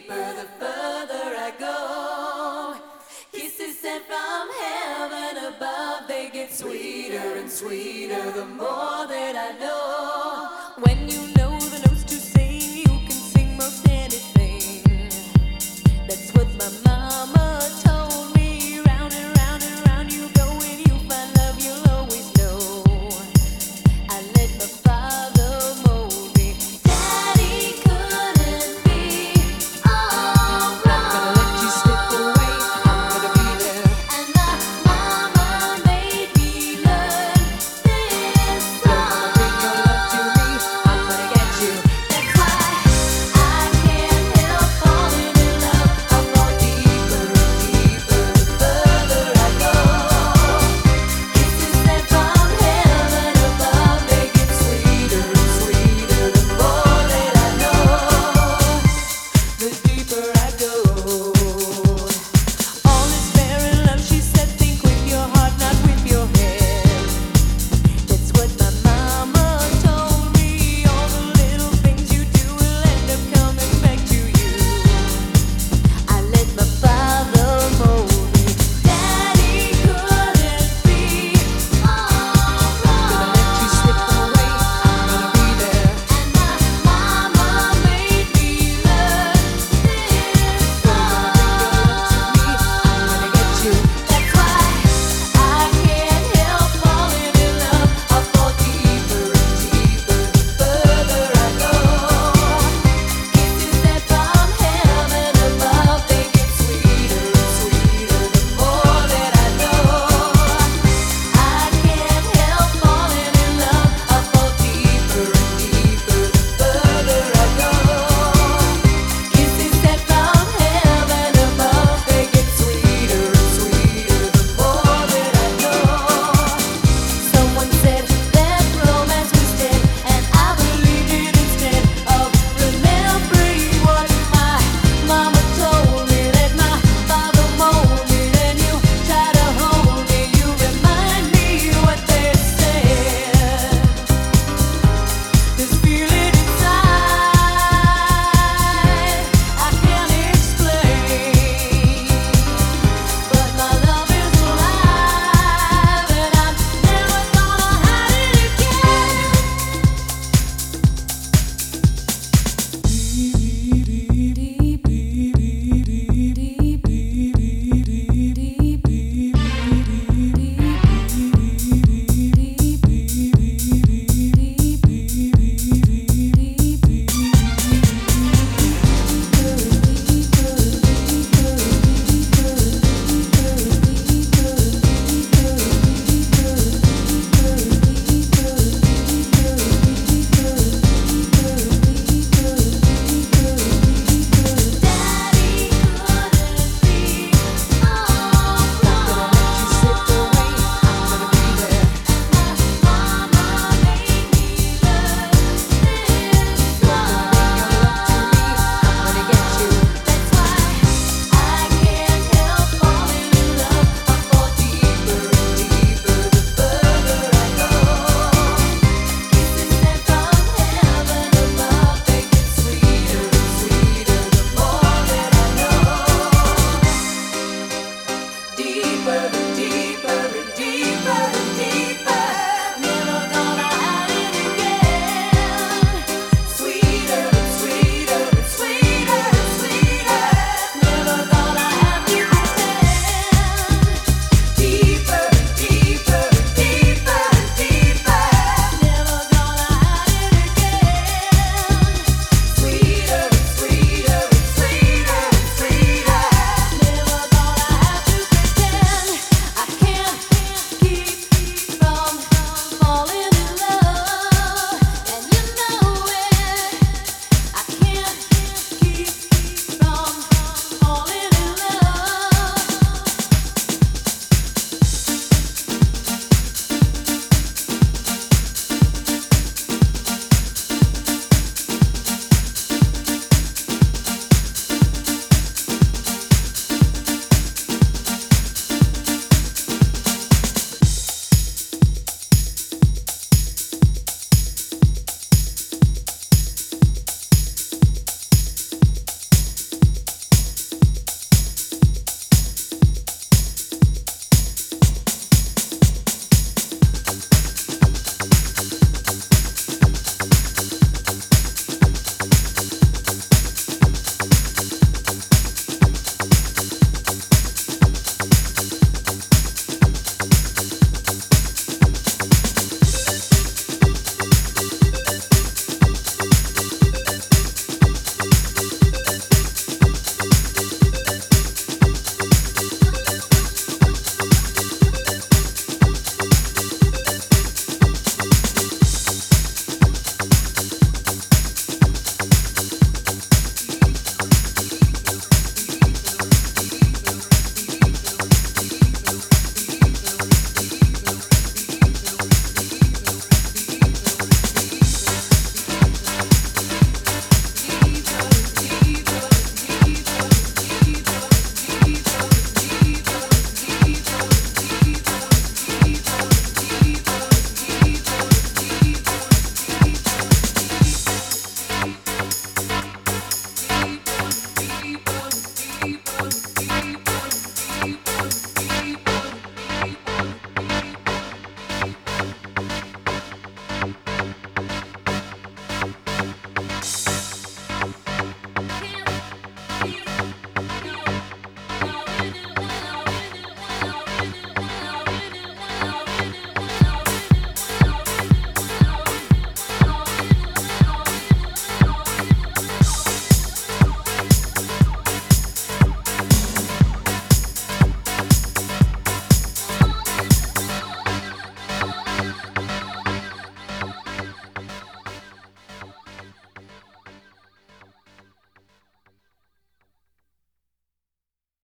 deeper the further I go. Kisses sent from heaven above, they get sweeter and sweeter the more that I know. When you